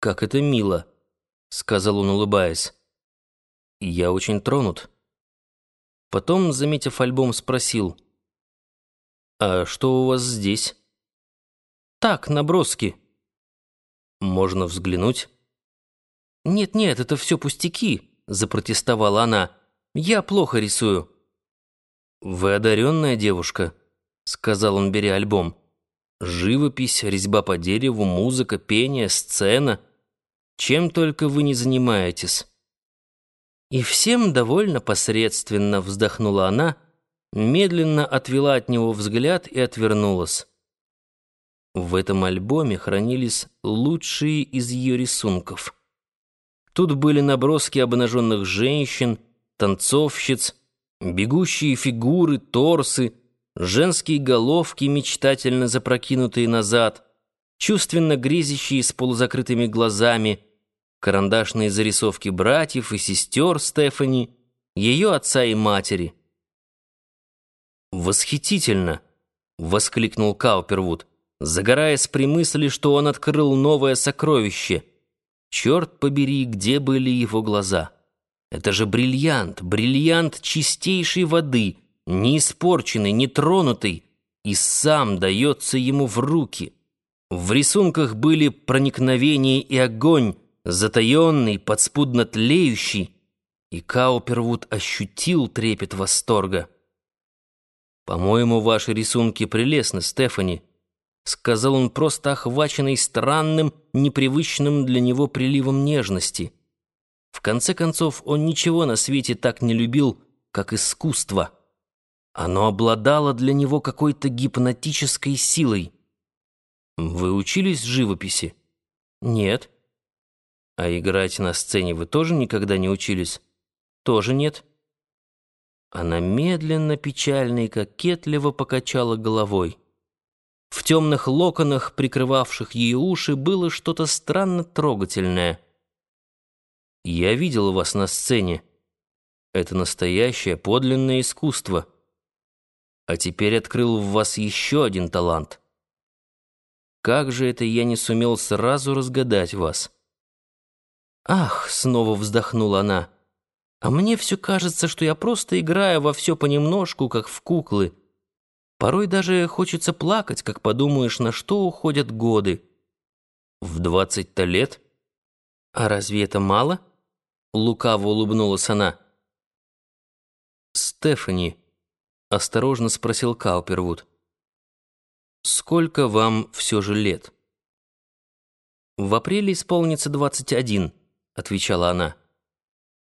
«Как это мило», — сказал он, улыбаясь. «Я очень тронут». Потом, заметив альбом, спросил. «А что у вас здесь?» «Так, наброски». «Можно взглянуть?» «Нет-нет, это все пустяки», — запротестовала она. «Я плохо рисую». «Вы одаренная девушка», — сказал он, беря альбом. «Живопись, резьба по дереву, музыка, пение, сцена. Чем только вы не занимаетесь». «И всем довольно посредственно», — вздохнула она, медленно отвела от него взгляд и отвернулась. В этом альбоме хранились лучшие из ее рисунков. Тут были наброски обнаженных женщин, танцовщиц, бегущие фигуры, торсы, женские головки, мечтательно запрокинутые назад, чувственно грезящие с полузакрытыми глазами, карандашные зарисовки братьев и сестер Стефани, ее отца и матери. «Восхитительно!» — воскликнул Каупервуд, загораясь при мысли, что он открыл новое сокровище. Черт побери, где были его глаза! Это же бриллиант, бриллиант чистейшей воды, не испорченный, не тронутый, и сам дается ему в руки. В рисунках были проникновение и огонь, затаенный, подспудно тлеющий, и Каупервуд ощутил трепет восторга. «По-моему, ваши рисунки прелестны, Стефани», — сказал он, просто охваченный странным, непривычным для него приливом нежности — в конце концов, он ничего на свете так не любил, как искусство. Оно обладало для него какой-то гипнотической силой. Вы учились живописи? Нет. А играть на сцене вы тоже никогда не учились? Тоже нет. Она медленно, печально и кокетливо покачала головой. В темных локонах, прикрывавших ее уши, было что-то странно трогательное — я видел вас на сцене. Это настоящее, подлинное искусство. А теперь открыл в вас еще один талант. Как же это я не сумел сразу разгадать вас? Ах, снова вздохнула она. А мне все кажется, что я просто играю во все понемножку, как в куклы. Порой даже хочется плакать, как подумаешь, на что уходят годы. В двадцать-то лет? А разве это мало? — Лукаво улыбнулась она. «Стефани», — осторожно спросил Каупервуд, «сколько вам все же лет?» «В апреле исполнится двадцать один», — отвечала она.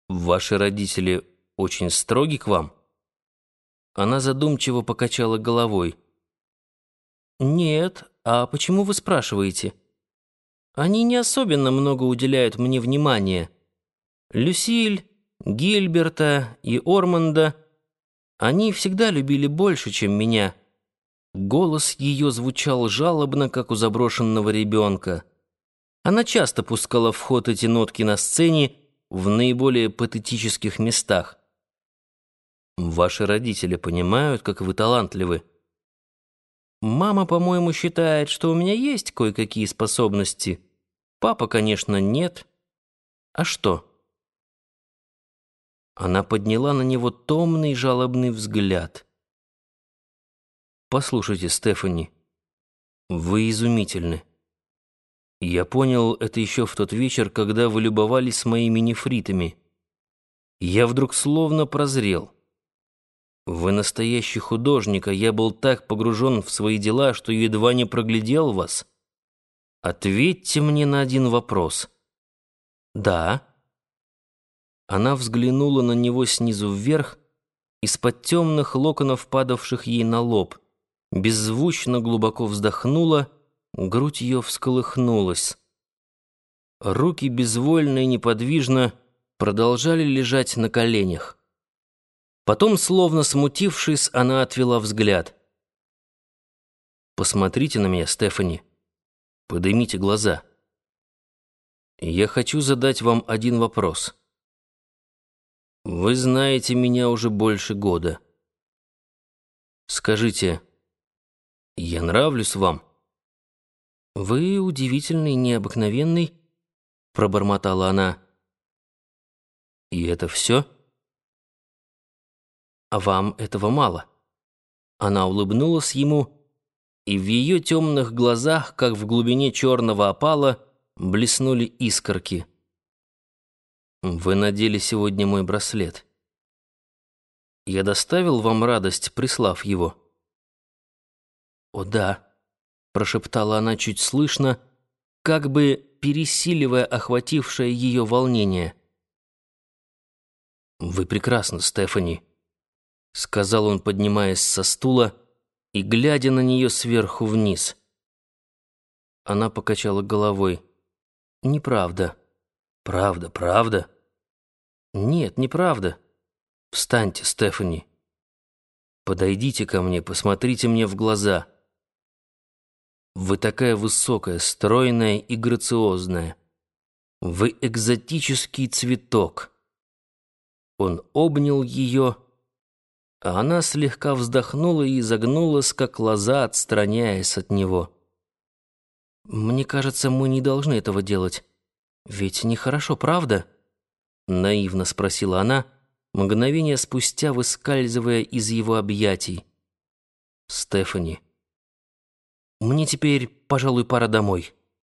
«Ваши родители очень строги к вам?» Она задумчиво покачала головой. «Нет, а почему вы спрашиваете? Они не особенно много уделяют мне внимания». Люсиль, Гильберта и Орманда они всегда любили больше, чем меня. Голос ее звучал жалобно, как у заброшенного ребенка. Она часто пускала в ход эти нотки на сцене в наиболее патетических местах. Ваши родители понимают, как вы талантливы. Мама, по-моему, считает, что у меня есть кое-какие способности. Папа, конечно, нет. А что? Она подняла на него томный жалобный взгляд. «Послушайте, Стефани, вы изумительны. Я понял это еще в тот вечер, когда вы любовались моими нефритами. Я вдруг словно прозрел. Вы настоящий художник, а я был так погружен в свои дела, что едва не проглядел вас. Ответьте мне на один вопрос». «Да». Она взглянула на него снизу вверх, из-под темных локонов, падавших ей на лоб, беззвучно глубоко вздохнула, грудь ее всколыхнулась. Руки безвольно и неподвижно продолжали лежать на коленях. Потом, словно смутившись, она отвела взгляд. «Посмотрите на меня, Стефани. Поднимите глаза. Я хочу задать вам один вопрос». Вы знаете меня уже больше года. Скажите, я нравлюсь вам? Вы удивительный, необыкновенный — пробормотала она. «И это все?» «А вам этого мало?» Она улыбнулась ему, и в ее темных глазах, как в глубине черного опала, блеснули искорки. «Вы надели сегодня мой браслет. Я доставил вам радость, прислав его?» «О да», — прошептала она чуть слышно, как бы пересиливая охватившее ее волнение. «Вы прекрасны, Стефани», — сказал он, поднимаясь со стула и глядя на нее сверху вниз. Она покачала головой. «Неправда. Правда, правда?» «Нет, неправда. Встаньте, Стефани. Подойдите ко мне, посмотрите мне в глаза. Вы такая высокая, стройная и грациозная. Вы экзотический цветок». Он обнял ее, а она слегка вздохнула и изогнулась, как лоза, отстраняясь от него. «Мне кажется, мы не должны этого делать. Ведь нехорошо, правда?» Наивно спросила она, мгновение спустя выскальзывая из его объятий. «Стефани, мне теперь, пожалуй, пора домой».